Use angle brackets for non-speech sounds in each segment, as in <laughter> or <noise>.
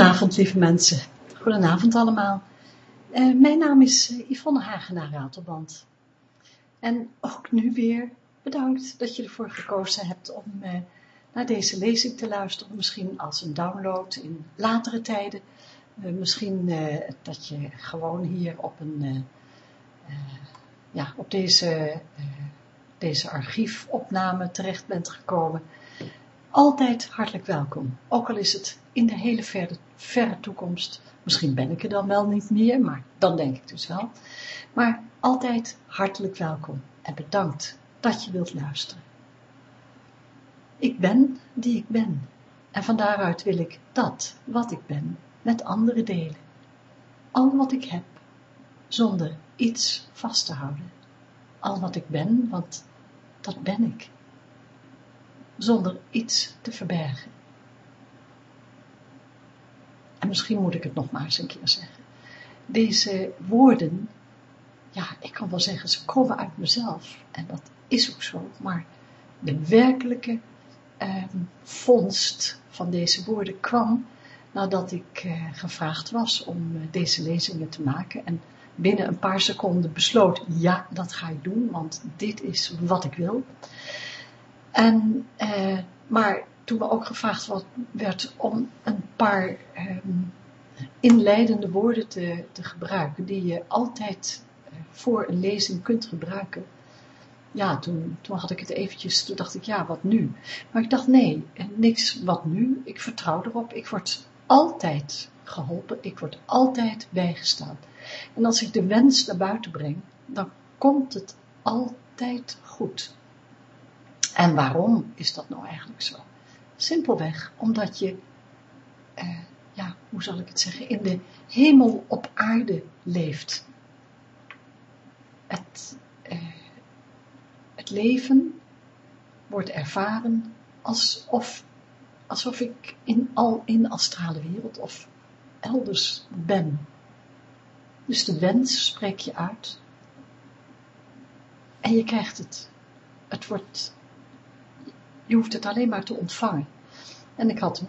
Goedenavond, lieve mensen. Goedenavond allemaal. Uh, mijn naam is uh, Yvonne Hagenaar Ratelband. En ook nu weer bedankt dat je ervoor gekozen hebt om uh, naar deze lezing te luisteren. Misschien als een download in latere tijden. misschien dat je gewoon hier op, een, ja, op deze, deze archiefopname terecht bent gekomen altijd hartelijk welkom. Ook al is het in de hele verre, verre toekomst. Misschien ben ik er dan wel niet meer, maar dan denk ik dus wel. Maar altijd hartelijk welkom en bedankt dat je wilt luisteren. Ik ben die ik ben. En van daaruit wil ik dat, wat ik ben, met anderen delen. Al wat ik heb, zonder iets vast te houden. Al wat ik ben, want dat ben ik zonder iets te verbergen. En misschien moet ik het nog maar eens een keer zeggen. Deze woorden, ja, ik kan wel zeggen, ze komen uit mezelf. En dat is ook zo. Maar de werkelijke eh, vondst van deze woorden kwam nadat ik eh, gevraagd was om eh, deze lezingen te maken. En binnen een paar seconden besloot, ja, dat ga ik doen, want dit is wat ik wil. En, eh, maar toen me ook gevraagd werd om een paar eh, inleidende woorden te, te, gebruiken, die je altijd eh, voor een lezing kunt gebruiken. Ja, toen, toen had ik het eventjes, toen dacht ik, ja, wat nu? Maar ik dacht, nee, niks wat nu, ik vertrouw erop, ik word altijd geholpen, ik word altijd bijgestaan. En als ik de wens naar buiten breng, dan komt het altijd goed. En waarom is dat nou eigenlijk zo? Simpelweg omdat je, eh, ja, hoe zal ik het zeggen, in de hemel op aarde leeft. Het, eh, het leven wordt ervaren alsof, alsof ik in, al in astrale wereld of elders ben. Dus de wens spreek je uit en je krijgt het. Het wordt je hoeft het alleen maar te ontvangen. En ik had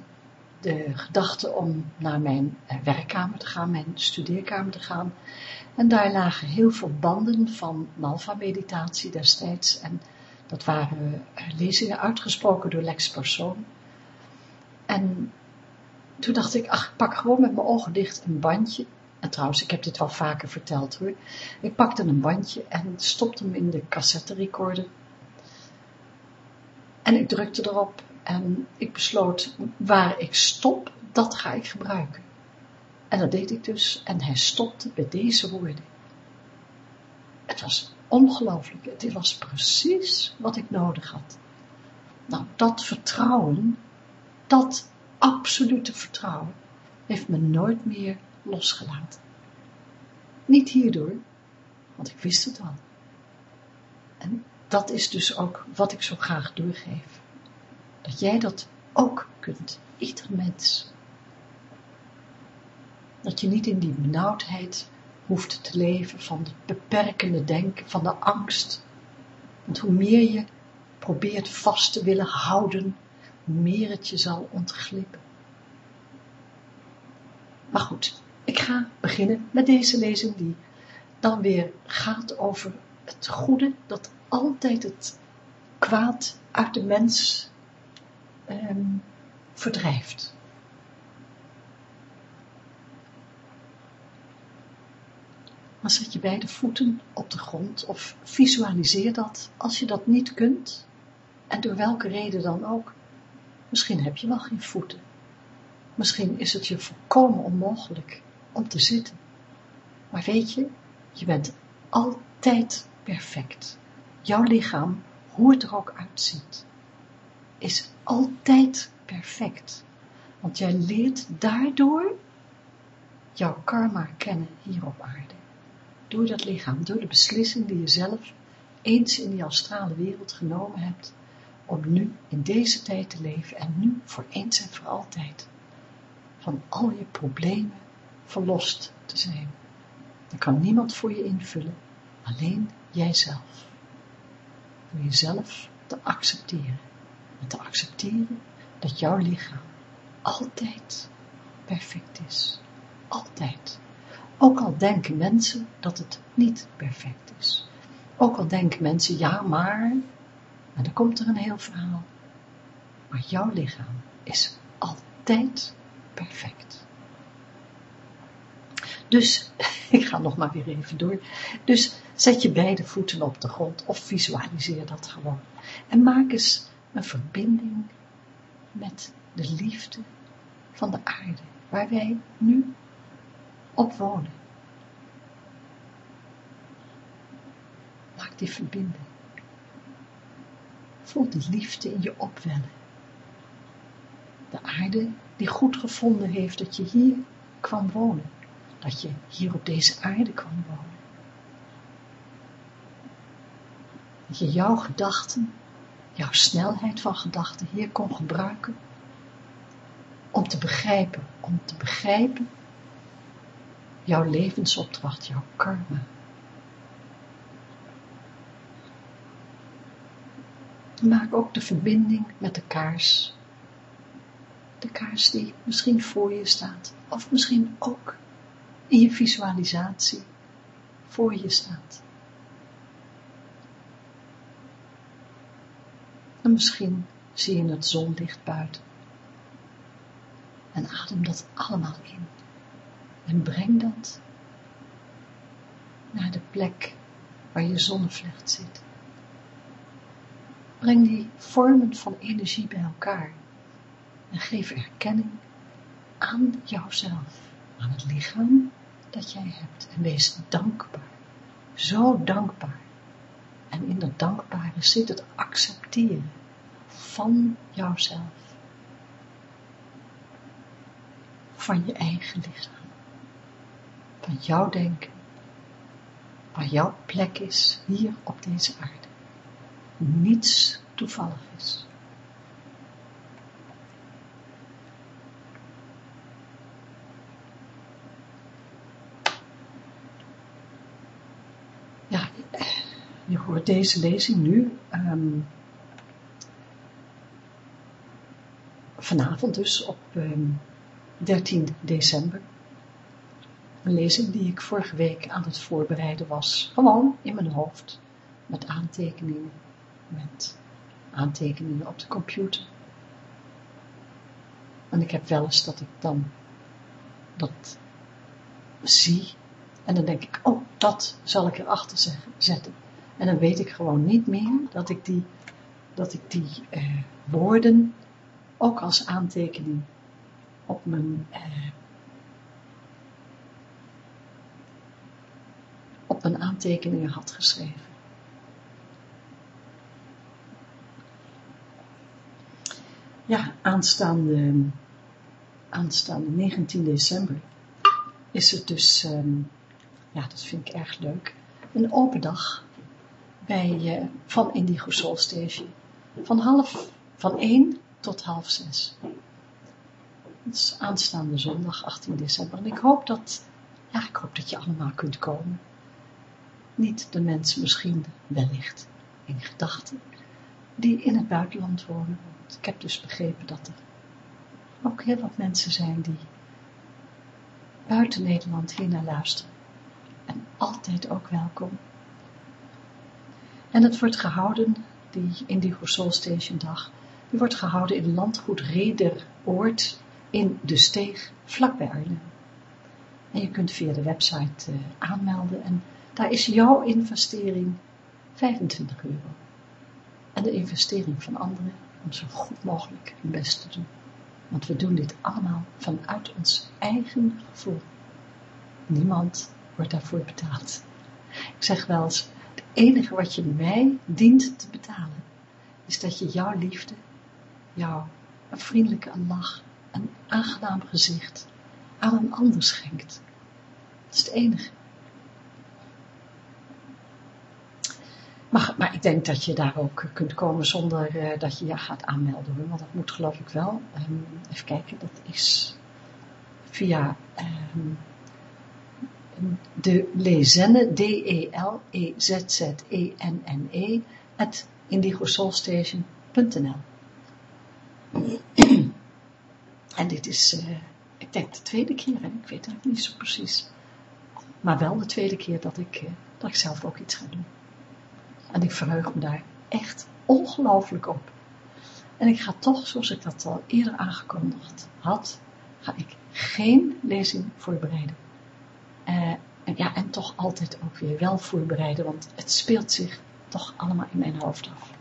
de gedachte om naar mijn eh, werkkamer te gaan, mijn studeerkamer te gaan. En daar lagen heel veel banden van Malva-meditatie destijds. En dat waren eh, lezingen uitgesproken door Lex Persoon. En toen dacht ik, ach, ik pak gewoon met mijn ogen dicht een bandje. En trouwens, ik heb dit wel vaker verteld hoor. Ik pakte een bandje en stopte hem in de cassette recorder en ik drukte erop en ik besloot, waar ik stop, dat ga ik gebruiken. En dat deed ik dus en hij stopte bij deze woorden. Het was ongelooflijk, het was precies wat ik nodig had. Nou, dat vertrouwen, dat absolute vertrouwen, heeft me nooit meer losgelaten. Niet hierdoor, want ik wist het al. En dat is dus ook wat ik zo graag doorgeef. Dat jij dat ook kunt, ieder mens. Dat je niet in die benauwdheid hoeft te leven van het beperkende denken, van de angst. Want hoe meer je probeert vast te willen houden, hoe meer het je zal ontglippen. Maar goed, ik ga beginnen met deze lezing die dan weer gaat over het goede dat altijd het kwaad uit de mens um, verdrijft. Maar zet je beide voeten op de grond of visualiseer dat als je dat niet kunt en door welke reden dan ook. Misschien heb je wel geen voeten. Misschien is het je volkomen onmogelijk om te zitten. Maar weet je, je bent altijd perfect jouw lichaam, hoe het er ook uitziet, is altijd perfect. Want jij leert daardoor jouw karma kennen hier op aarde. Door dat lichaam, door de beslissing die je zelf eens in die astrale wereld genomen hebt, om nu in deze tijd te leven en nu voor eens en voor altijd van al je problemen verlost te zijn. Dat kan niemand voor je invullen, alleen jijzelf door jezelf te accepteren. En te accepteren dat jouw lichaam altijd perfect is. Altijd. Ook al denken mensen dat het niet perfect is. Ook al denken mensen, ja maar, en dan komt er een heel verhaal. Maar jouw lichaam is altijd perfect. Dus, <laughs> ik ga nog maar weer even door. Dus zet je beide voeten op de grond of visualiseer dat gewoon. En maak eens een verbinding met de liefde van de aarde, waar wij nu op wonen. Maak die verbinding. Voel de liefde in je opwellen. De aarde die goed gevonden heeft dat je hier kwam wonen. Dat je hier op deze aarde kwam wonen. Dat je jouw gedachten, jouw snelheid van gedachten hier kon gebruiken om te begrijpen, om te begrijpen jouw levensopdracht, jouw karma. Maak ook de verbinding met de kaars. De kaars die misschien voor je staat, of misschien ook in je visualisatie voor je staat. En misschien zie je het zonlicht buiten. En adem dat allemaal in. En breng dat naar de plek waar je zonnevlecht zit. Breng die vormen van energie bij elkaar en geef erkenning aan jouzelf, aan het lichaam dat jij hebt en wees dankbaar, zo dankbaar. En in dat dankbare zit het accepteren van jouzelf, van je eigen lichaam, van jouw denken, waar jouw plek is hier op deze aarde. Niets toevallig is. Ja, je hoort deze lezing nu. Um, vanavond dus op um, ehm, 13 december. Een lezing die ik vorige week aan het voorbereiden was. Gewoon in mijn hoofd. Met aantekeningen met aantekeningen op de computer. En ik heb wel eens dat ik dan dat zie en dan denk ik, oh, dat zal ik erachter zetten. En dan weet ik gewoon niet meer dat ik die, dat ik die eh, woorden ook als aantekening op mijn, eh, op mijn aantekeningen had geschreven. ja, aanstaande, aanstaande 19 december is het dus, um, ja, dat vind ik erg leuk, een open dag bij, uh, van Indigo Soul Station. Van half, van 1 tot half 6. Het is aanstaande zondag 18 december. En ik hoop dat, ja, ik hoop dat je allemaal kunt komen. Niet de mensen misschien wellicht in gedachten, die in het buitenland wonen ik heb dus begrepen dat er ook heel wat mensen zijn die buiten Nederland hier naar luisteren. En altijd ook welkom. En het wordt gehouden, die Indigo Soul Station dag, die wordt gehouden in landgoed Rederoord in De Steeg, vlakbij Arnhem. En je kunt via de website uh, aanmelden en daar is jouw investering 25 euro. En de investering van anderen om zo goed mogelijk hun best te doen. Want we doen dit allemaal vanuit ons eigen gevoel. Niemand wordt daarvoor betaald. Ik zeg wel eens, enige wat je mij dient te betalen, is dat je jouw liefde, jouw een vriendelijke lach, een aangenaam gezicht aan een ander schenkt. Dat is het enige. Maar, ik denk dat je daar ook kunt komen zonder uh, dat je je gaat aanmelden. Hoor. Want dat moet geloof ik wel. Um, even kijken, dat is via um, de Lezenne, D-E-L-E-Z-Z-E-N-N-E, at indigosoulstation.nl En dit is, uh, ik denk de tweede keer, en ik weet het niet zo precies. Maar wel de tweede keer dat ik, eh, dat ik zelf ook iets ga doen. En ik verheug me daar echt ongelooflijk op. En ik ga toch, zoals ik dat al eerder aangekondigd had, ga ik geen lezing voorbereiden. En, ja, en toch altijd ook weer wel voorbereiden, want het speelt zich toch allemaal in mijn hoofd af.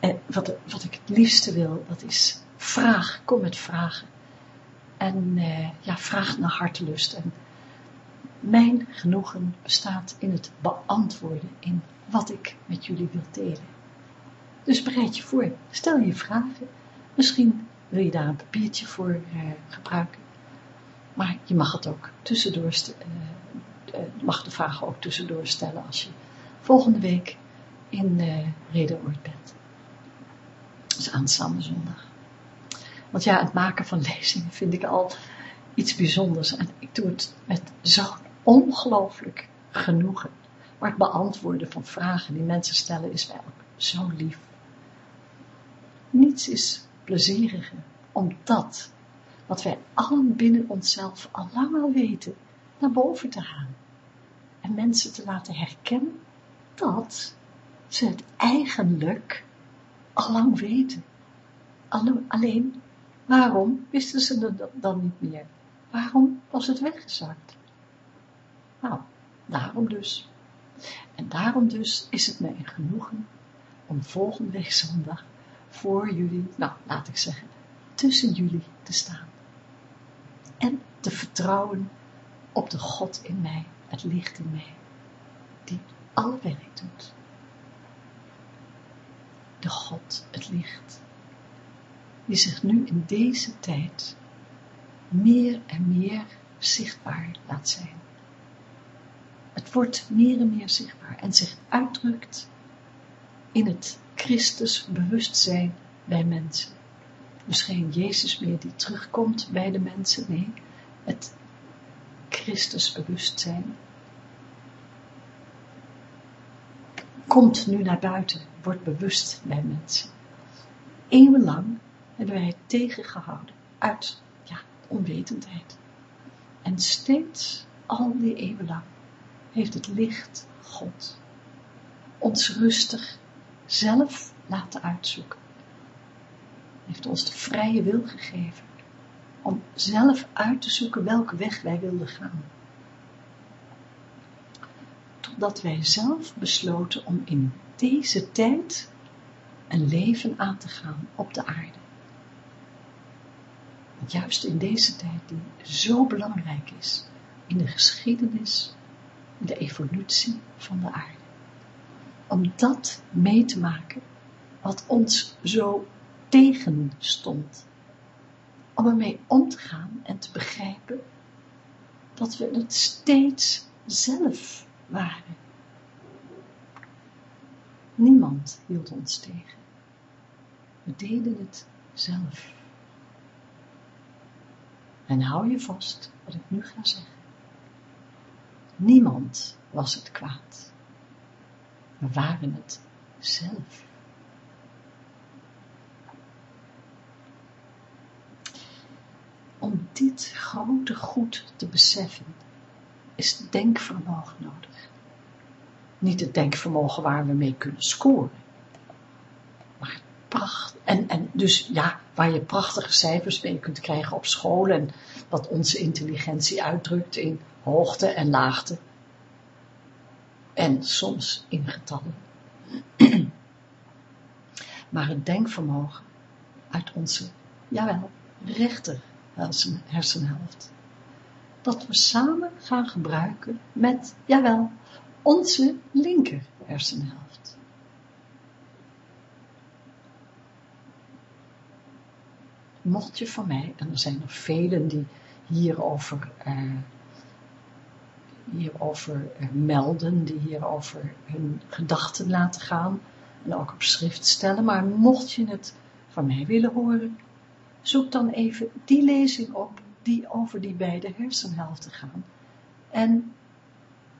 En wat, wat ik het liefste wil, dat is vraag, kom met vragen. En uh, ja, vraag naar hartelust. En mijn genoegen bestaat in het beantwoorden, in wat ik met jullie wil delen. Dus bereid je voor, stel je vragen. Misschien wil je daar een papiertje voor uh, gebruiken. Maar je mag het ook tussendoor, uh, mag de vragen ook tussendoor stellen als je volgende week in uh, Redeoord bent. Dus aanstaande zondag. Want ja, het maken van lezingen vind ik al iets bijzonders. En ik doe het met zo'n ongelooflijk genoegen. Maar het beantwoorden van vragen die mensen stellen is mij ook zo lief. Niets is plezieriger om dat, wat wij allen binnen onszelf al lang al weten, naar boven te halen. En mensen te laten herkennen dat ze het eigenlijk al lang weten. Alleen, waarom wisten ze het dan niet meer? Waarom was het weggezakt? Nou, daarom dus. En daarom dus is het mij genoegen om volgende week zondag voor jullie, nou laat ik zeggen, tussen jullie te staan. En te vertrouwen op de God in mij, het licht in mij, die alle werk doet. De God, het licht, die zich nu in deze tijd meer en meer zichtbaar laat zijn. Het wordt meer en meer zichtbaar en zich uitdrukt in het Christus bewustzijn bij mensen. Geen Jezus meer die terugkomt bij de mensen, nee, het Christus bewustzijn komt nu naar buiten, wordt bewust bij mensen. Eeuwenlang hebben wij het tegengehouden uit ja, onwetendheid. En steeds, al die eeuwen lang, heeft het licht God ons rustig zelf laten uitzoeken. Heeft ons de vrije wil gegeven om zelf uit te zoeken welke weg wij wilden gaan. Totdat wij zelf besloten om in deze tijd een leven aan te gaan op de aarde. Juist in deze tijd die zo belangrijk is in de geschiedenis, de evolutie van de aarde om dat mee te maken wat ons zo tegenstond. Om ermee om te gaan en te begrijpen dat we het steeds zelf waren. Niemand hield ons tegen. We deden het zelf. En hou je vast wat ik nu ga zeggen. Niemand was het kwaad. We waren het zelf. Om dit grote goed te beseffen, is denkvermogen nodig. Niet het denkvermogen waar we mee kunnen scoren, maar pracht, en, en dus ja, waar je prachtige cijfers mee kunt krijgen op school en wat onze intelligentie uitdrukt in hoogte en laagte en soms in getallen. <clears throat> maar het denkvermogen uit onze, jawel, rechter hersenhelft, dat we samen gaan gebruiken met, jawel, onze linker hersenhelft. Mocht je van mij, en er zijn er velen die hierover uh, hierover eh, melden, die hierover hun gedachten laten gaan en ook op schrift stellen. Maar mocht je het van mij willen horen, zoek dan even die lezing op die over die beide hersenhelften gaan. En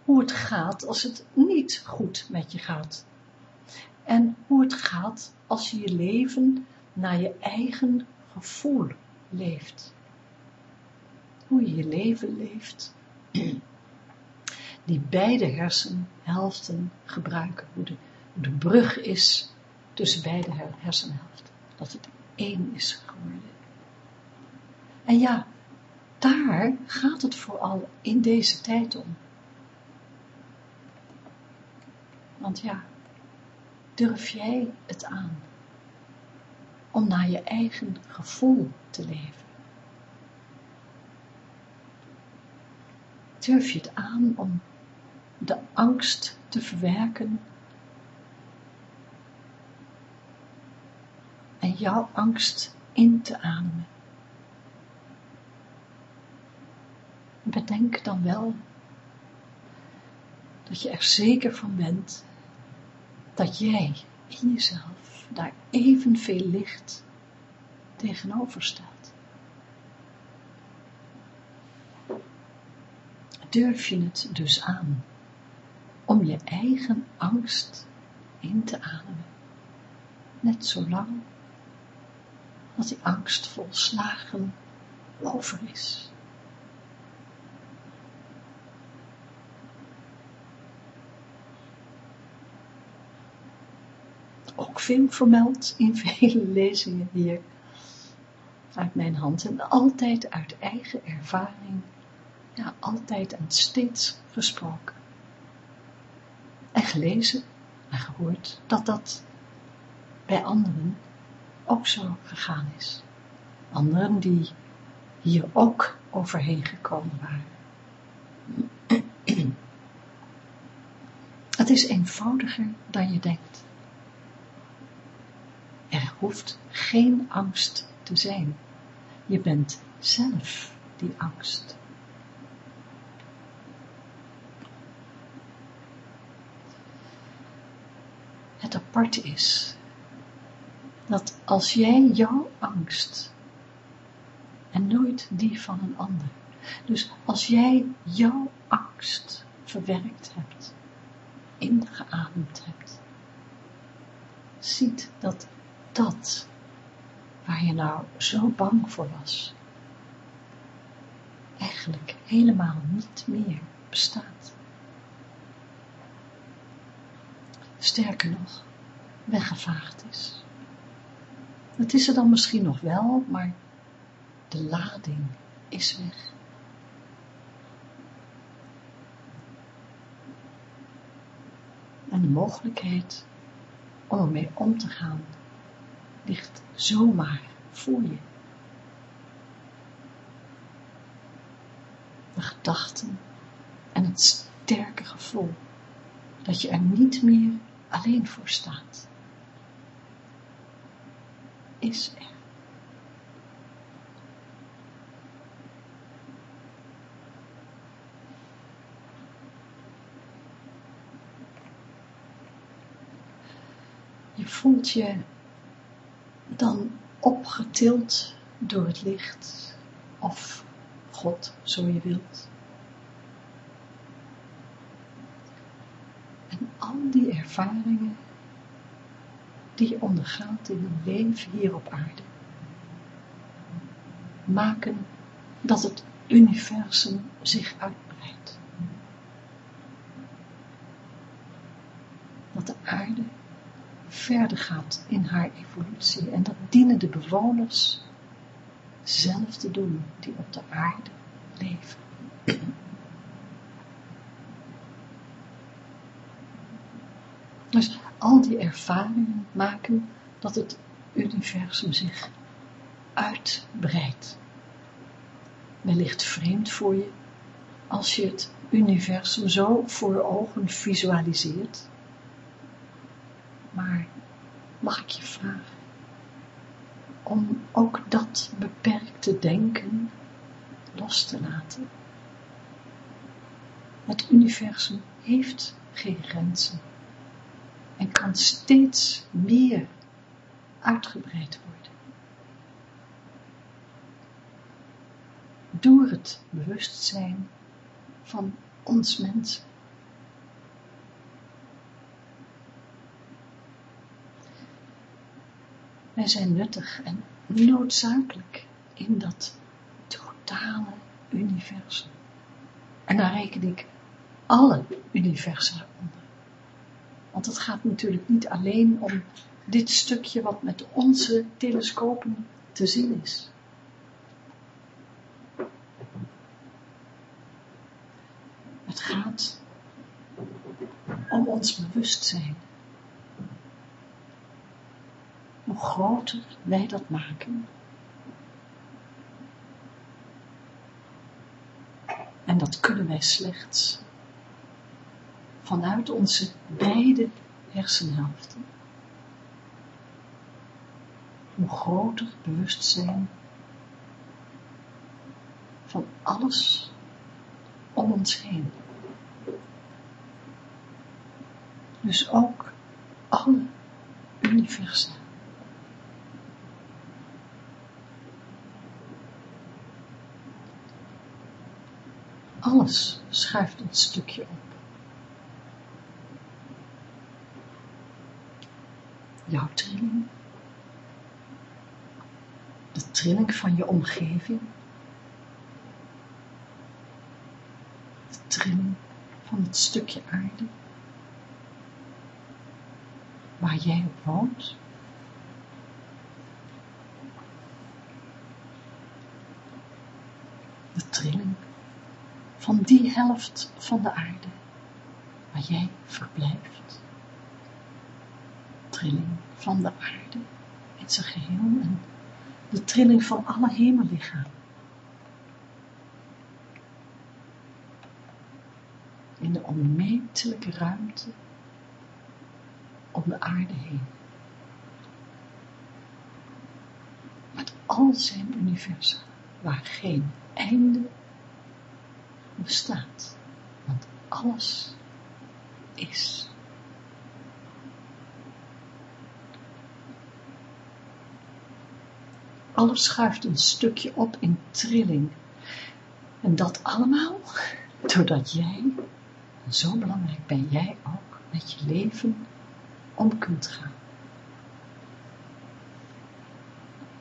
hoe het gaat als het niet goed met je gaat. En hoe het gaat als je je leven naar je eigen gevoel leeft. hoe je je leven leeft, die beide hersenhelften gebruiken, hoe de, de brug is tussen beide hersenhelften, dat het één is geworden. En ja, daar gaat het vooral in deze tijd om. Want ja, durf jij het aan om naar je eigen gevoel te leven? Durf je het aan om de angst te verwerken en jouw angst in te ademen? Bedenk dan wel dat je er zeker van bent dat jij in jezelf daar evenveel licht tegenover staat. Durf je het dus aan om je eigen angst in te ademen, net zolang dat die angst volslagen over is. ook veel vermeld in vele <laughs> lezingen hier uit mijn hand en altijd uit eigen ervaring, ja, altijd en steeds gesproken. En gelezen en gehoord dat dat bij anderen ook zo gegaan is. Anderen die hier ook overheen gekomen waren. Het is eenvoudiger dan je denkt. Er hoeft geen angst te zijn. Je bent zelf die angst. Het aparte is dat als jij jouw angst en nooit die van een ander, dus als jij jouw angst verwerkt hebt, ingeademd hebt, ziet dat dat waar je nou zo bang voor was, eigenlijk helemaal niet meer bestaat. Sterker nog, weggevaagd is. Het is er dan misschien nog wel, maar de lading is weg. En de mogelijkheid om ermee om te gaan ligt zomaar voor je. De gedachten en het sterke gevoel dat je er niet meer alleen voor staat, is er. Je voelt je dan opgetild door het licht of God, zo je wilt. En al die ervaringen die je ondergaat in een leven hier op aarde, maken dat het universum zich uitbreidt. Dat de aarde verder gaat in haar evolutie. En dat dienen de bewoners zelf te doen die op de aarde leven. Dus al die ervaringen maken dat het universum zich uitbreidt. Wellicht vreemd voor je als je het universum zo voor ogen visualiseert. Maar mag ik je vragen om ook dat beperkte denken los te laten. Het universum heeft geen grenzen en kan steeds meer uitgebreid worden. Door het bewustzijn van ons mensen. Wij zijn nuttig en noodzakelijk in dat totale universum. En daar reken ik alle universa onder. Want het gaat natuurlijk niet alleen om dit stukje wat met onze telescopen te zien is. Het gaat om ons bewustzijn. Hoe groter wij dat maken. En dat kunnen wij slechts vanuit onze beide hersenhelften. Hoe groter bewustzijn van alles om ons heen. Dus ook alle universa. Alles schuift een stukje op. Jouw trilling, de trilling van je omgeving, de trilling van het stukje aarde waar jij op woont. De trilling van die helft van de aarde waar jij verblijft. Trilling van de aarde in zijn geheel en de trilling van alle hemellichamen. In de onmetelijke ruimte om de aarde heen. Met al zijn universa, waar geen einde bestaat, want alles is. Alles schuift een stukje op in trilling. En dat allemaal doordat jij, zo belangrijk ben jij ook, met je leven om kunt gaan.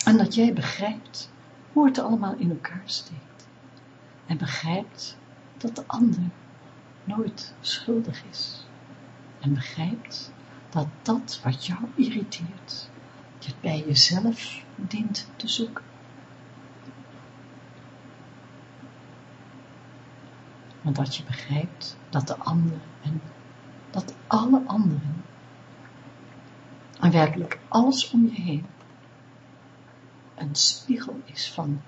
En dat jij begrijpt hoe het allemaal in elkaar steekt. En begrijpt dat de ander nooit schuldig is. En begrijpt dat dat wat jou irriteert, je het bij jezelf dient te zoeken. Want dat je begrijpt dat de ander en dat alle anderen en werkelijk alles om je heen een spiegel is van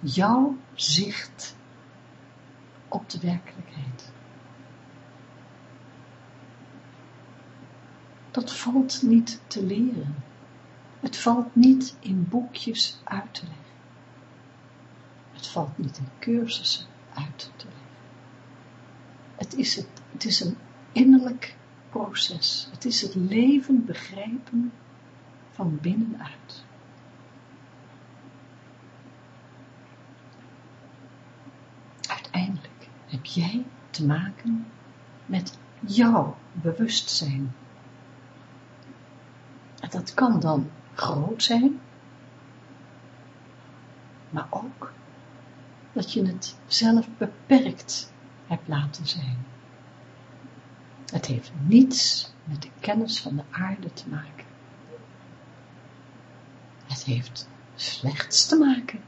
jouw zicht op de werkelijkheid. Dat valt niet te leren. Het valt niet in boekjes uit te leggen. Het valt niet in cursussen uit te leggen. Het is, het, het is een innerlijk proces. Het is het leven begrijpen van binnenuit. Uiteindelijk heb jij te maken met jouw bewustzijn. En dat kan dan groot zijn, maar ook dat je het zelf beperkt hebt laten zijn. Het heeft niets met de kennis van de aarde te maken. Het heeft slechts te maken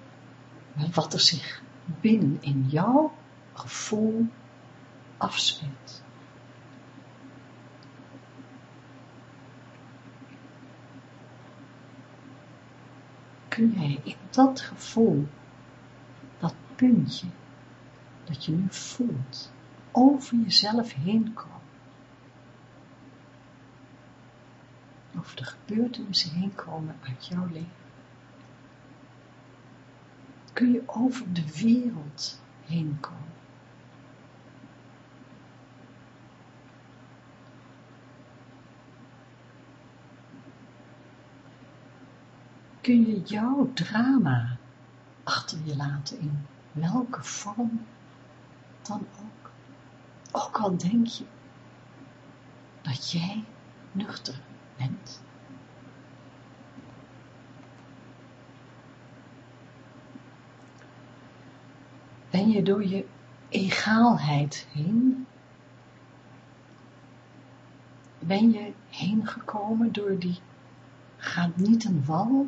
met wat er zich binnen in jouw gevoel afspeelt. Kun jij in dat gevoel, dat puntje dat je nu voelt, over jezelf heen komen? over de gebeurtenissen heen komen uit jouw leven. Kun je over de wereld heen komen. Kun je jouw drama achter je laten in welke vorm dan ook. Ook al denk je dat jij nuchter Ben je door je egaalheid heen? Ben je heen gekomen door die gaat niet een wal,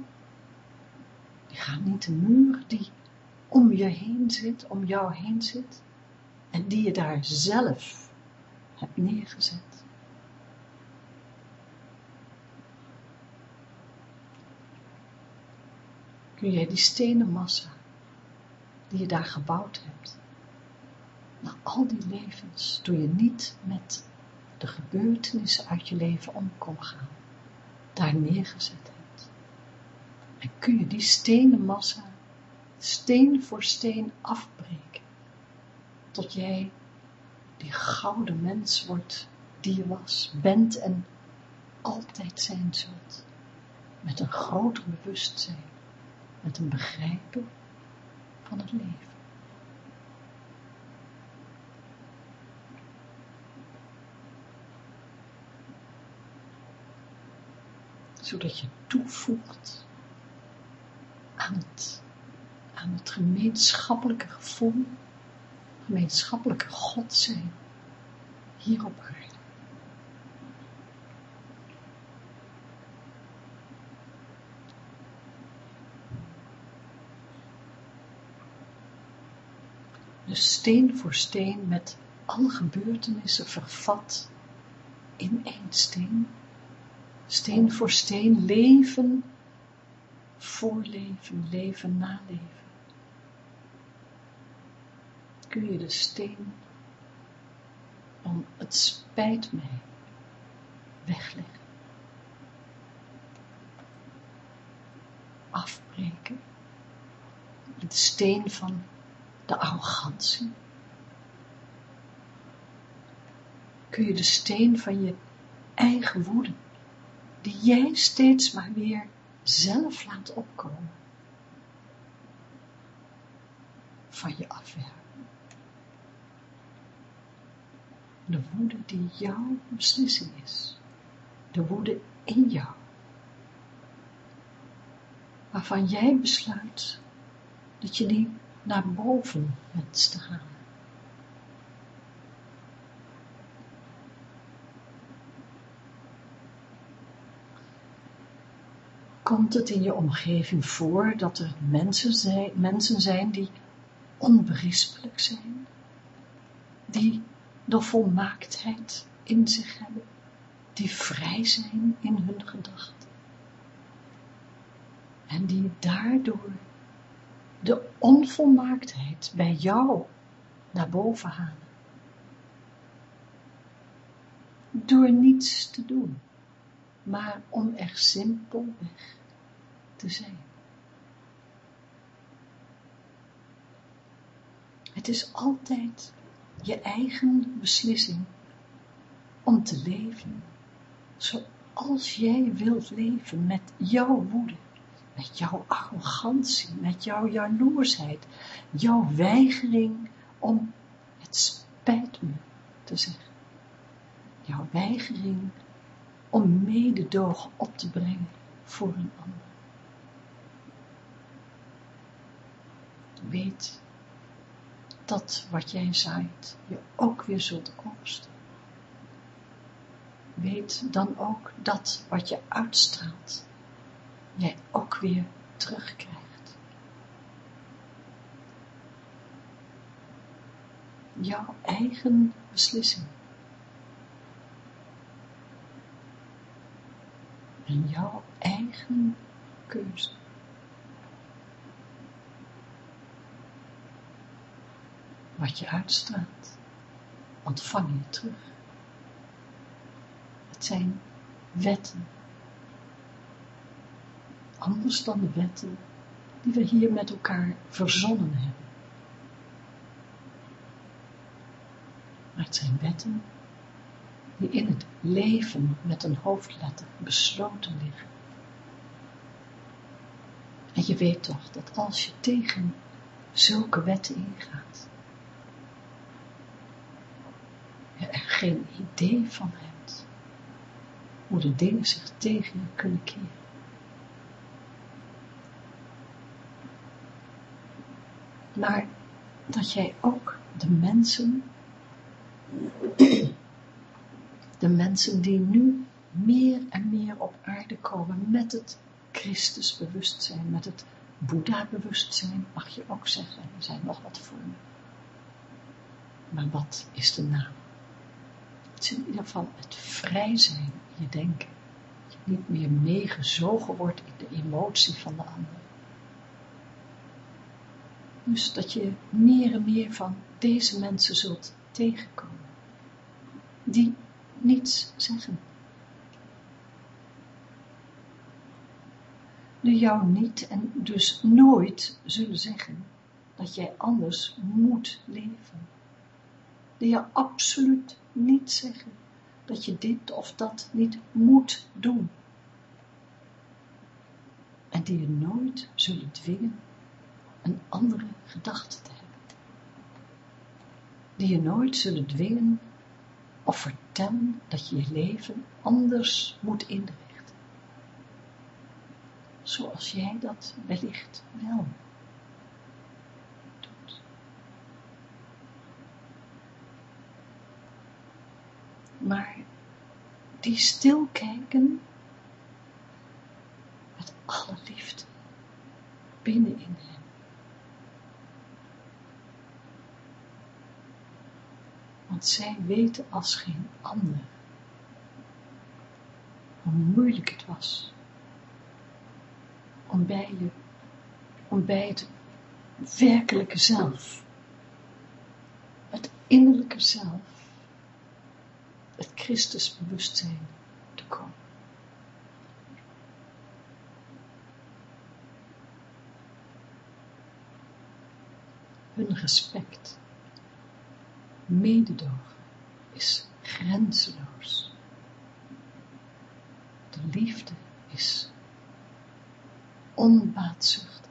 gaat niet een muur die om je heen zit, om jou heen zit, en die je daar zelf hebt neergezet. Kun jij die stenen massa die je daar gebouwd hebt, na al die levens, toen je niet met de gebeurtenissen uit je leven om kon gaan, daar neergezet. En kun je die stenen massa, steen voor steen afbreken, tot jij die gouden mens wordt die je was, bent en altijd zijn zult, met een groter bewustzijn, met een begrijpen van het leven. zodat je toevoegt aan het, gemeenschappelijke gevoel, gemeenschappelijke God zijn, hier op aarde. Dus steen voor steen met alle gebeurtenissen vervat in één steen steen voor steen, leven voor leven, leven na leven. Kun je de steen om het spijt mij wegleggen. Afbreken. De steen van de arrogantie. Kun je de steen van je eigen woede die jij steeds maar weer zelf laat opkomen. Van je afwerpen. De woede die jouw beslissing is. De woede in jou. Waarvan jij besluit dat je die naar boven wenst te gaan. Komt het in je omgeving voor dat er mensen zijn, mensen zijn die onberispelijk zijn, die de volmaaktheid in zich hebben, die vrij zijn in hun gedachten? En die daardoor de onvolmaaktheid bij jou naar boven halen. Door niets te doen maar om er simpelweg te zijn. Het is altijd je eigen beslissing om te leven zoals jij wilt leven met jouw woede, met jouw arrogantie, met jouw jaloersheid, jouw weigering om het spijt me te zeggen, jouw weigering om mededogen op te brengen voor een ander. Weet dat wat jij zaait, je ook weer zult oogsten. Weet dan ook dat wat je uitstraalt, jij ook weer terugkrijgt. Jouw eigen beslissing. En jouw eigen keuze. Wat je uitstraalt, ontvang je terug. Het zijn wetten. Anders dan de wetten die we hier met elkaar verzonnen hebben. Maar het zijn wetten die in het leven met een hoofdletter besloten liggen. En je weet toch dat als je tegen zulke wetten ingaat, je er geen idee van hebt hoe de dingen zich tegen je kunnen keren. Maar dat jij ook de mensen, de mensen die nu meer en meer op aarde komen met het Christusbewustzijn, met het Boeddha-bewustzijn, mag je ook zeggen. Er zijn nog wat vormen. Maar wat is de naam? Het is in ieder geval het vrij zijn in je denken. Dat je niet meer meegezogen wordt in de emotie van de ander. Dus dat je meer en meer van deze mensen zult tegenkomen. Die niets zeggen. Die jou niet en dus nooit zullen zeggen dat jij anders moet leven. Die jou absoluut niet zeggen dat je dit of dat niet moet doen. En die je nooit zullen dwingen een andere gedachte te hebben. Die je nooit zullen dwingen of vertellen dat je je leven anders moet inrichten. Zoals jij dat wellicht wel doet. Maar die stil kijken met alle liefde binnenin zij weten als geen ander hoe moeilijk het was om bij je, om bij het werkelijke zelf, het innerlijke zelf, het Christusbewustzijn te komen. Hun respect mededogen is grenzeloos. De liefde is onbaatzuchtig.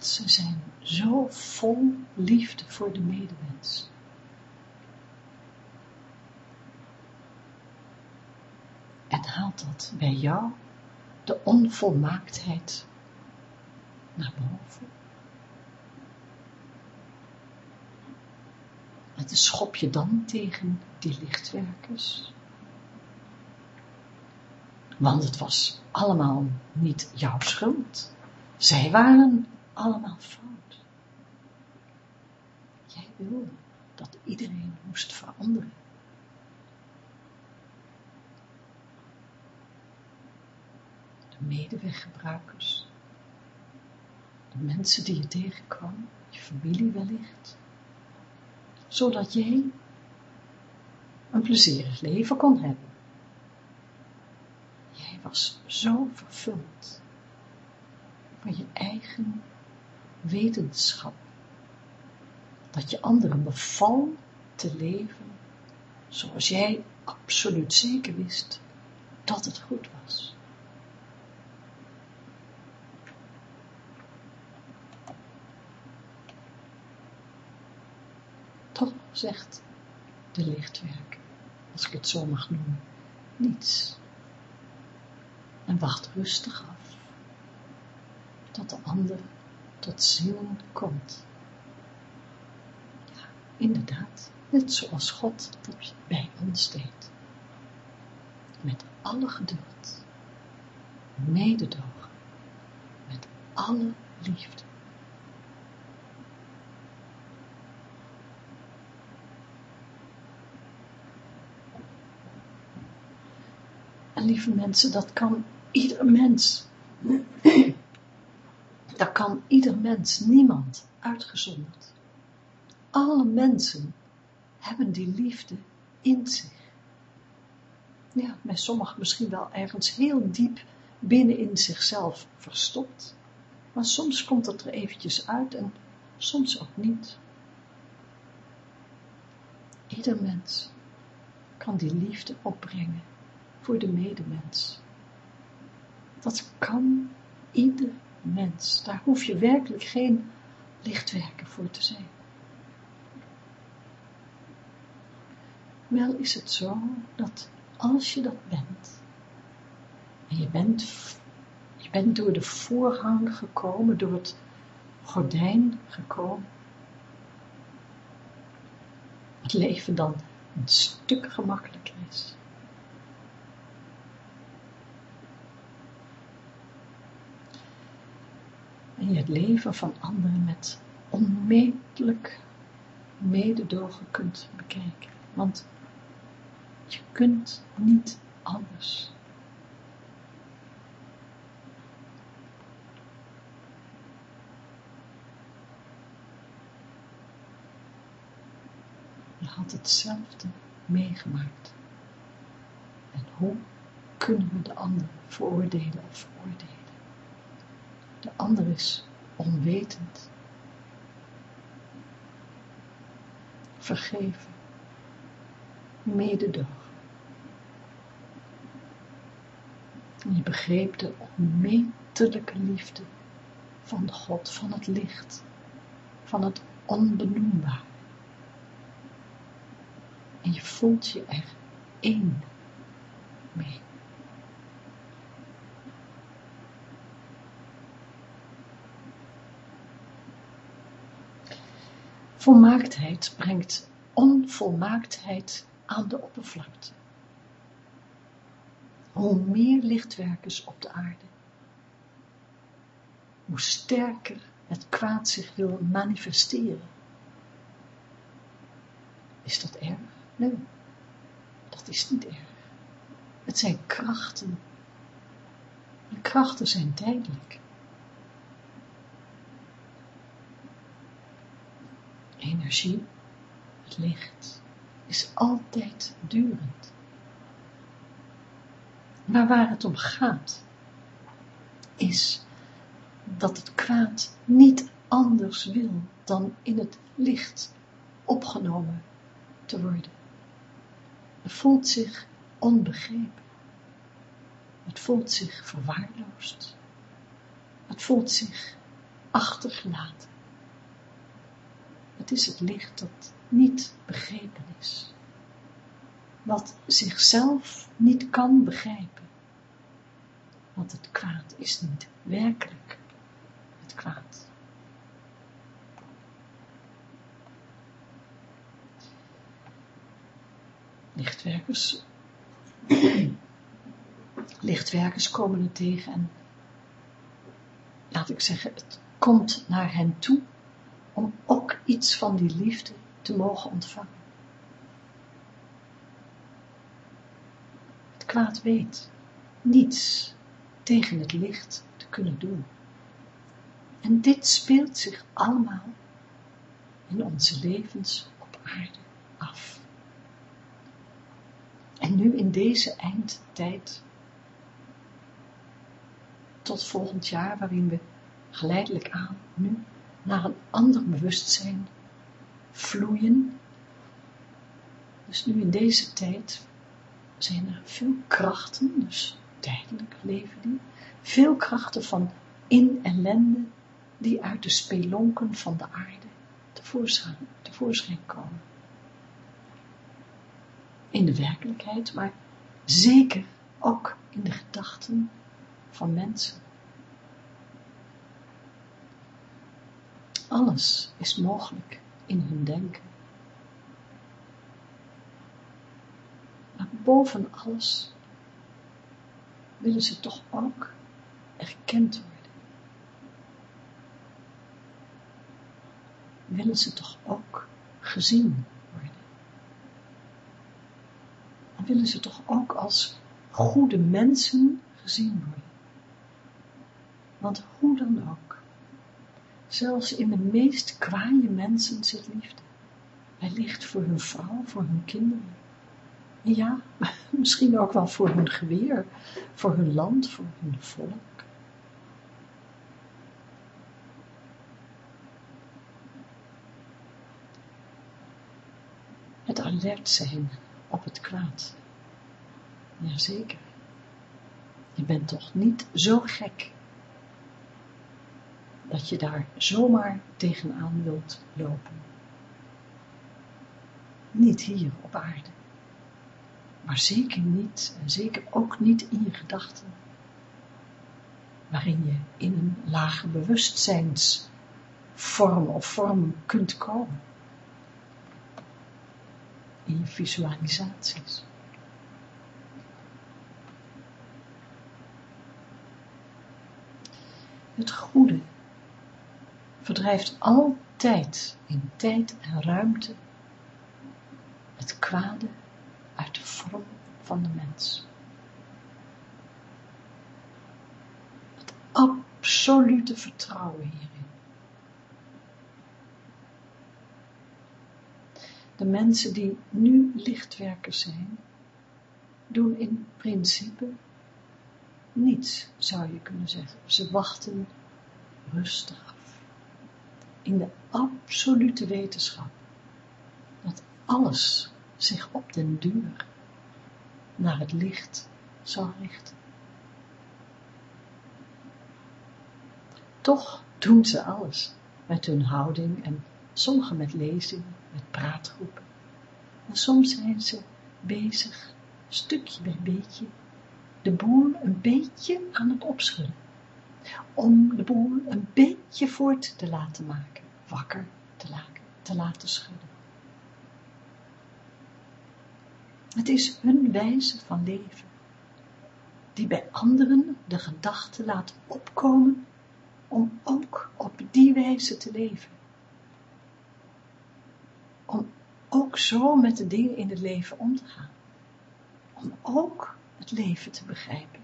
Ze zijn zo vol liefde voor de medemens. En haalt dat bij jou de onvolmaaktheid naar boven. En schop je dan tegen die lichtwerkers. Want het was allemaal niet jouw schuld. Zij waren allemaal fout. Jij wilde dat iedereen moest veranderen. De medeweggebruikers mensen die je tegenkwam, je familie wellicht, zodat jij een plezierig leven kon hebben. Jij was zo vervuld van je eigen wetenschap, dat je anderen beval te leven zoals jij absoluut zeker wist dat het goed was. Toch zegt de lichtwerk, als ik het zo mag noemen, niets. En wacht rustig af, tot de ander tot zinnen komt. Ja, inderdaad, net zoals God dat bij ons deed. Met alle geduld, mededogen, met alle liefde. Lieve mensen, dat kan ieder mens. Dat kan ieder mens, niemand uitgezonderd. Alle mensen hebben die liefde in zich. Ja, bij sommigen misschien wel ergens heel diep binnen in zichzelf verstopt. Maar soms komt het er eventjes uit en soms ook niet. Ieder mens kan die liefde opbrengen voor de medemens. Dat kan ieder mens. Daar hoef je werkelijk geen lichtwerker voor te zijn. Wel is het zo dat als je dat bent, en je bent, je bent door de voorhang gekomen, door het gordijn gekomen. Het leven dan een stuk gemakkelijker is. Je het leven van anderen met onmetelijk mededogen kunt bekijken. Want je kunt niet anders. Je had hetzelfde meegemaakt. En hoe kunnen we de ander veroordelen of veroordelen? De ander is onwetend. Vergeven. Mededogen. Je begreep de onmetelijke liefde van God, van het licht, van het onbenoembaar. En je voelt je er één mee. Volmaaktheid brengt onvolmaaktheid aan de oppervlakte. Hoe meer lichtwerkers op de aarde, hoe sterker het kwaad zich wil manifesteren. Is dat erg? Nee, dat is niet erg. Het zijn krachten. En krachten zijn tijdelijk. Energie, het licht, is altijd durend. Maar waar het om gaat, is dat het kwaad niet anders wil dan in het licht opgenomen te worden. Het voelt zich onbegrepen. Het voelt zich verwaarloosd. Het voelt zich achtergelaten. Het is het licht dat niet begrepen is. Wat zichzelf niet kan begrijpen. Want het kwaad is niet werkelijk het kwaad. Lichtwerkers, <clears throat> lichtwerkers komen er tegen en laat ik zeggen, het komt naar hen toe om ook iets van die liefde te mogen ontvangen. Het kwaad weet niets tegen het licht te kunnen doen. En dit speelt zich allemaal in onze levens op aarde af. En nu in deze eindtijd, tot volgend jaar, waarin we geleidelijk aan nu naar een ander bewustzijn vloeien. Dus nu in deze tijd zijn er veel krachten, dus tijdelijk leven die, veel krachten van in ellende die uit de spelonken van de aarde tevoorschijn, tevoorschijn komen. In de werkelijkheid, maar zeker ook in de gedachten van mensen. Alles is mogelijk in hun denken. Maar boven alles willen ze toch ook erkend worden. Willen ze toch ook gezien worden. En willen ze toch ook als goede mensen gezien worden. Want hoe dan ook, zelfs in de meest kwaaie mensen zit liefde. Hij ligt voor hun vrouw, voor hun kinderen. Ja, <laughs> misschien ook wel voor hun geweer, voor hun land, voor hun volk. Het alert zijn op het kwaad. Jazeker. Je bent toch niet zo gek dat je daar zomaar tegenaan wilt lopen. Niet hier op aarde. Maar zeker niet, en zeker ook niet in je gedachten. waarin je in een lage bewustzijnsvorm of vorm kunt komen. In je visualisaties. Het goede verdrijft altijd in tijd en ruimte het kwade uit de vorm van de mens. Het absolute vertrouwen hierin. De mensen die nu lichtwerkers zijn, doen in principe niets, zou je kunnen zeggen. Ze wachten rustig. In de absolute wetenschap dat alles zich op den duur naar het licht zal richten. Toch doen ze alles met hun houding en sommigen met lezingen, met praatgroepen. En soms zijn ze bezig, stukje bij beetje, de boel een beetje aan het opschudden. Om de boel een beetje voort te laten maken, wakker te laten, te laten schudden. Het is hun wijze van leven, die bij anderen de gedachte laat opkomen om ook op die wijze te leven. Om ook zo met de dingen in het leven om te gaan. Om ook het leven te begrijpen.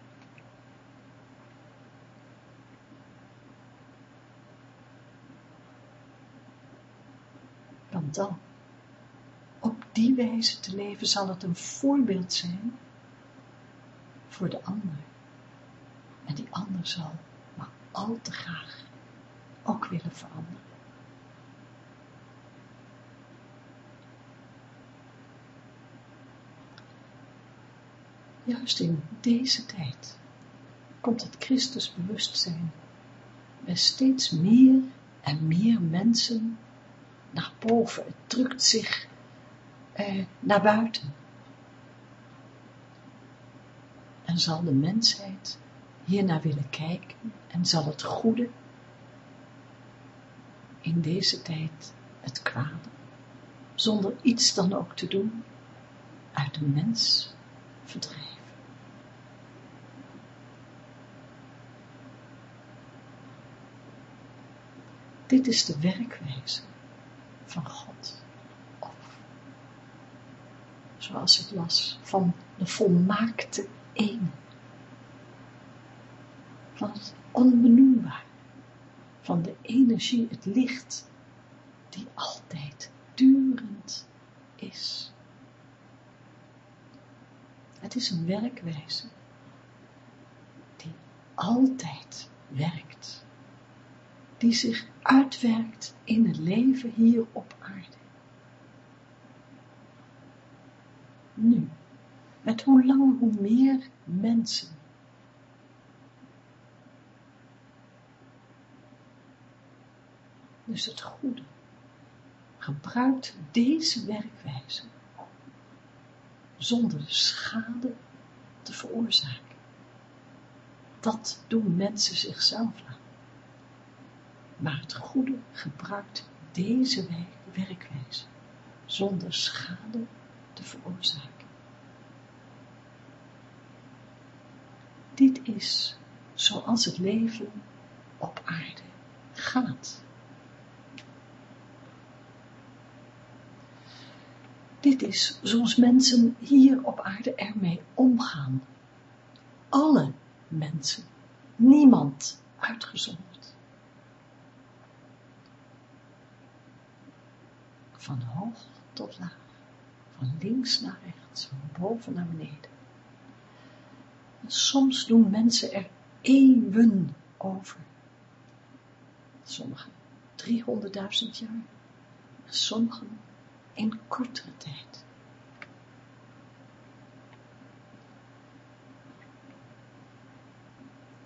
Want dan, op die wijze te leven, zal het een voorbeeld zijn voor de ander. En die ander zal maar al te graag ook willen veranderen. Juist in deze tijd komt het Christusbewustzijn bij steeds meer en meer mensen naar boven. Het drukt zich eh, naar buiten. En zal de mensheid hiernaar willen kijken en zal het goede in deze tijd het kwade, zonder iets dan ook te doen, uit de mens verdrijven. Dit is de werkwijze van God. Of, zoals ik las, van de volmaakte een. Van het onbenoembaar. Van de energie, het licht, die altijd durend is. Het is een werkwijze die altijd werkt die zich uitwerkt in het leven hier op aarde. Nu, met hoe langer hoe meer mensen Dus het goede gebruikt deze werkwijze zonder schade te veroorzaken. Dat doen mensen zichzelf aan maar het goede gebruikt deze werkwijze zonder schade te veroorzaken. Dit is zoals het leven op aarde gaat. Dit is zoals mensen hier op aarde ermee omgaan. Alle mensen, niemand uitgezonderd. Van hoog tot laag, van links naar rechts, van boven naar beneden. En soms doen mensen er eeuwen over. Sommigen 300.000 jaar, en sommigen in kortere tijd.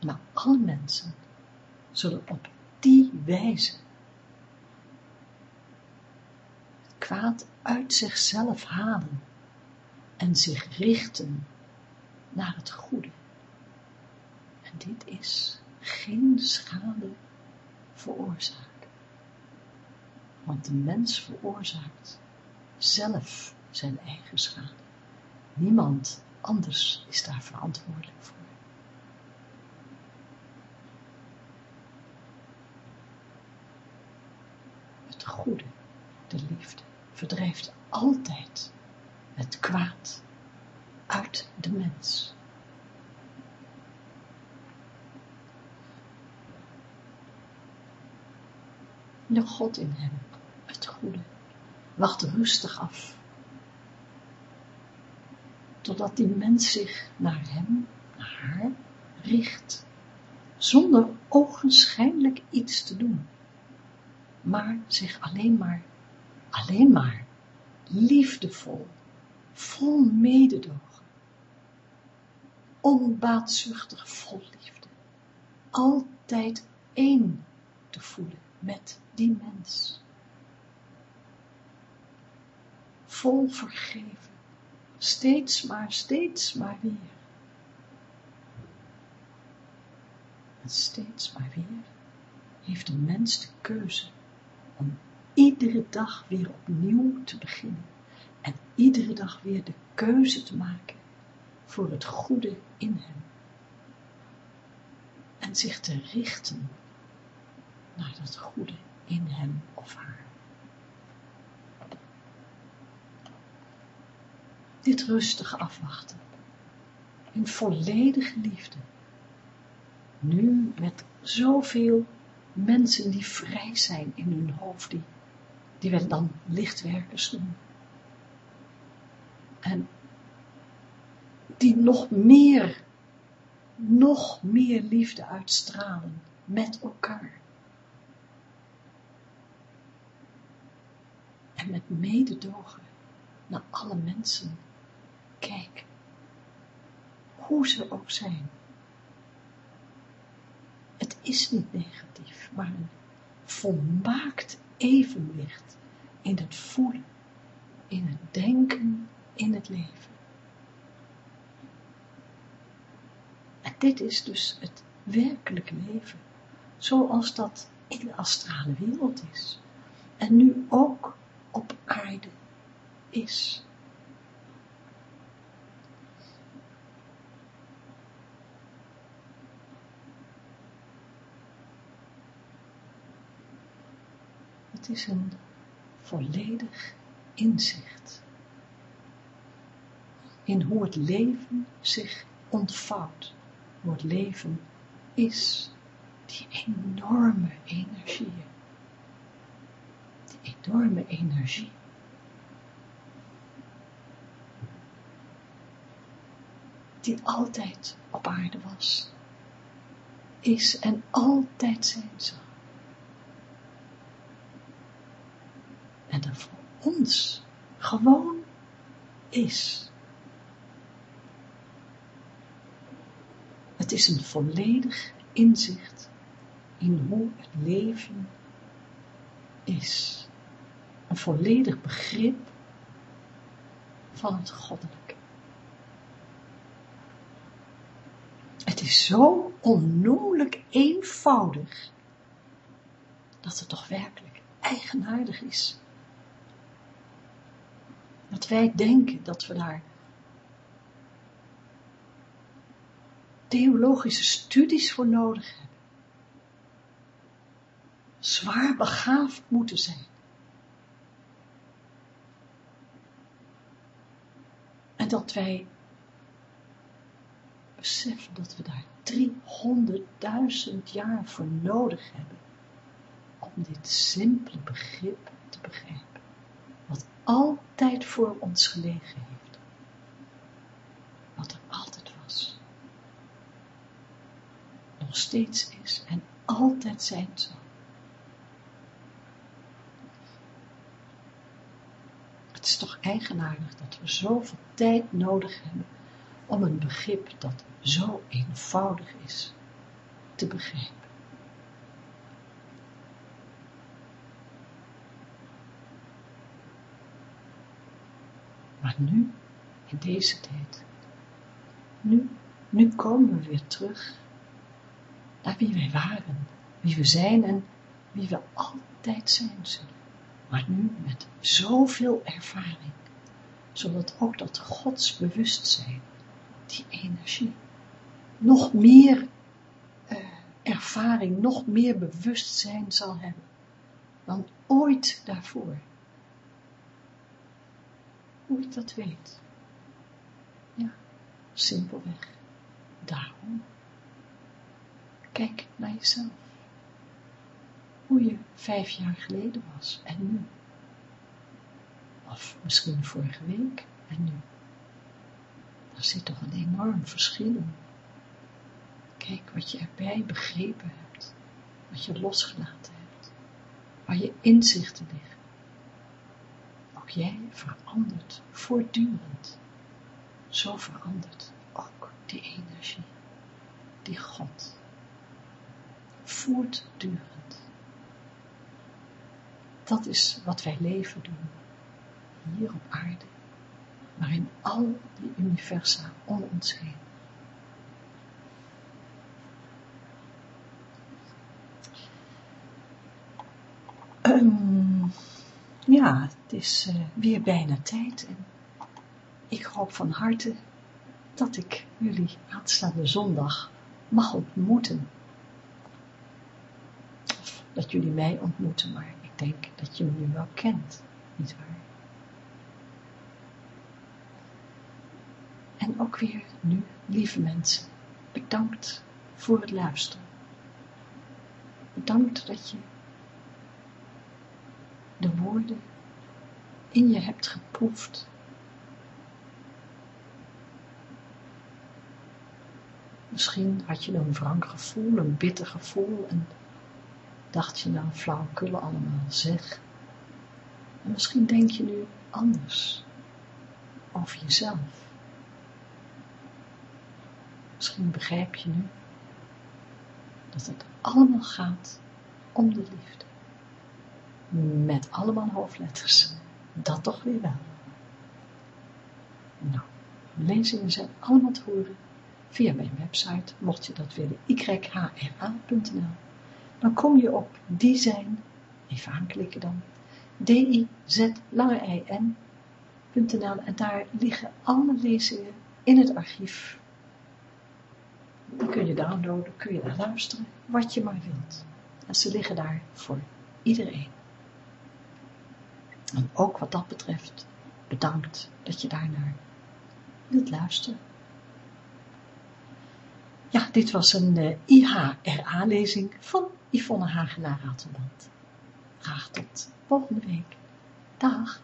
Maar alle mensen zullen op die wijze kwaad uit zichzelf halen en zich richten naar het goede. En dit is geen schade veroorzaken. Want de mens veroorzaakt zelf zijn eigen schade. Niemand anders is daar verantwoordelijk voor. Het goede, de liefde, verdrijft altijd het kwaad uit de mens. De God in hem, het goede, wacht rustig af, totdat die mens zich naar hem, naar haar, richt, zonder ogenschijnlijk iets te doen, maar zich alleen maar, alleen maar liefdevol, vol mededogen, onbaatzuchtig vol liefde, altijd één te voelen met die mens. Vol vergeven, steeds maar, steeds maar weer. En steeds maar weer heeft een mens de keuze om iedere dag weer opnieuw te beginnen. En iedere dag weer de keuze te maken voor het goede in hem. En zich te richten naar dat goede in hem of haar. Dit rustig afwachten, in volledige liefde, nu met zoveel mensen die vrij zijn in hun hoofd, die, die we dan lichtwerkers noemen. En die nog meer, nog meer liefde uitstralen met elkaar. En met mededogen naar alle mensen kijken, hoe ze ook zijn. Het is niet negatief, maar een volmaakt evenwicht in het voelen, in het denken, in het leven. En dit is dus het werkelijke leven, zoals dat in de astrale wereld is. En nu ook op aarde is. Het is een volledig inzicht in hoe het leven zich ontvouwt, hoe het leven is, die enorme energieën, die enorme energie. Die altijd op aarde was, is en altijd zijn zal. Voor ons gewoon is. Het is een volledig inzicht in hoe het leven is. Een volledig begrip van het goddelijke. Het is zo onnoemelijk eenvoudig dat het toch werkelijk eigenaardig is. Dat wij denken dat we daar theologische studies voor nodig hebben. Zwaar begaafd moeten zijn. En dat wij beseffen dat we daar 300.000 jaar voor nodig hebben om dit simpele begrip te begrijpen, altijd voor ons gelegen heeft, wat er altijd was, nog steeds is en altijd zijn zal. Het is toch eigenaardig dat we zoveel tijd nodig hebben om een begrip dat zo eenvoudig is te begrijpen. Maar nu, in deze tijd, nu, nu komen we weer terug naar wie wij waren, wie we zijn en wie we altijd zijn zullen. Maar nu met zoveel ervaring, zodat ook dat Gods bewustzijn, die energie, nog meer uh, ervaring, nog meer bewustzijn zal hebben dan ooit daarvoor. Hoe ik dat weet. Ja, simpelweg. Daarom. Kijk naar jezelf. Hoe je vijf jaar geleden was en nu. Of misschien vorige week en nu. Daar zit toch een enorm verschil in. Kijk wat je erbij begrepen hebt. Wat je losgelaten hebt. Waar je inzichten liggen. Ook jij verandert voortdurend. Zo verandert ook die energie. Die God. Voortdurend. Dat is wat wij leven doen. Hier op aarde. Maar in al die universa om ons heen. Um, ja, is uh, weer bijna tijd en ik hoop van harte dat ik jullie aanstaande zondag mag ontmoeten. Of dat jullie mij ontmoeten, maar ik denk dat je me nu wel kent, nietwaar? En ook weer nu, lieve mensen, bedankt voor het luisteren. Bedankt dat je de woorden in je hebt geproefd. Misschien had je een wrang gevoel, een bitter gevoel en dacht je nou flauwkullen allemaal zeg. En misschien denk je nu anders over jezelf. Misschien begrijp je nu dat het allemaal gaat om de liefde met allemaal hoofdletters. Dat toch weer wel. Nou, lezingen zijn allemaal te horen via mijn website, mocht je dat willen, yhra.nl. Dan kom je op die zijn, even aanklikken dan, d-i-z-lange-i-n.nl en daar liggen alle lezingen in het archief. Die kun je downloaden, kun je naar luisteren, wat je maar wilt. En ze liggen daar voor iedereen. En ook wat dat betreft, bedankt dat je daarnaar wilt luisteren. Ja, dit was een eh, IHRA-lezing van Yvonne Hagenaar Ratelband. Graag tot volgende week. Dag.